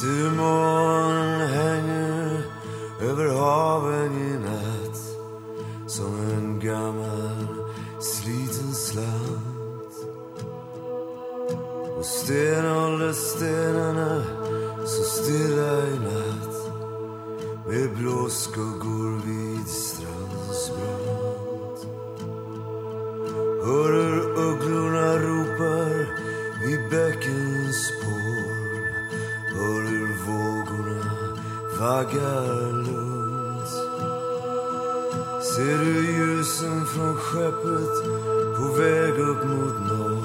Surmoln hänger över haven i natt som en gammal sliten slant. Och stenåldersstenarna så stilla i natt med blåskuggor vid strandens vaggar lugnt. Ser du ljusen från skeppet på väg upp mot norr?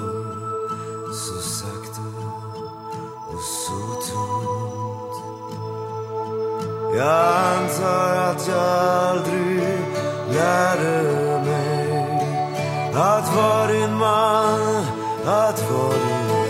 Så sakta och så tomt. Jag antar att jag aldrig lärde mig att vara din man, att vara din vän.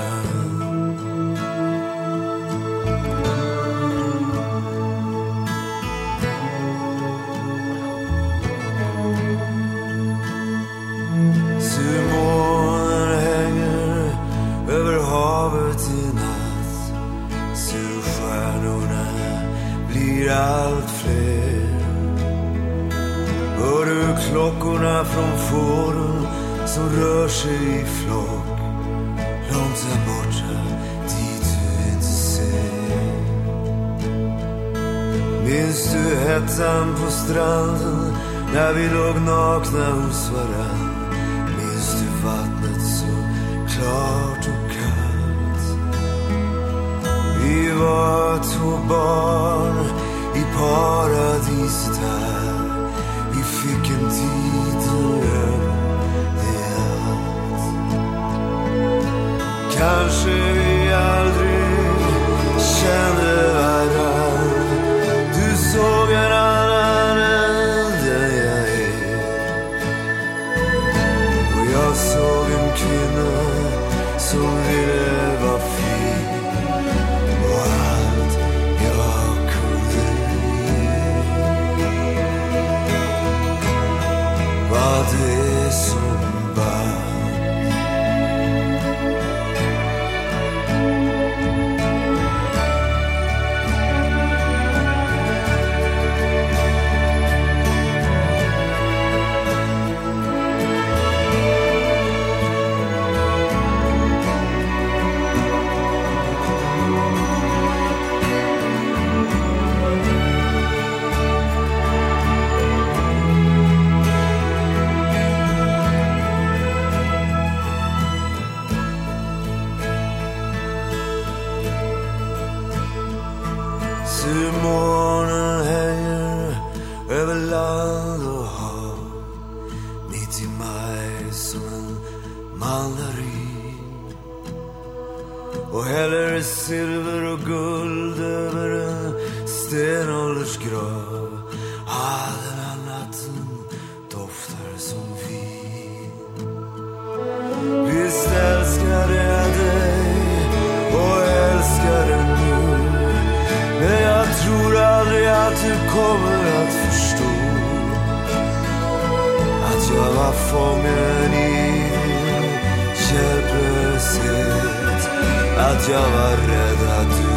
Surstjärnorna blir allt fler. Hör du klockorna från fåren som rör sig i flock? Långt där borta, dit du inte ser. Minns du hettan på stranden när vi låg nakna hos varann? Minns du vattnet så klart och två barn i paradiset här. Vi fick en tid sombra. Som band. Surmånen hänger över land och hav. Mitt i maj som en mandarin. Och häller silver och guld över en stenåldersgrav. Ah, den här natten doftar som vin att du kommer att förstå Att jag var fången i hjälplöshet Att jag var rädd att du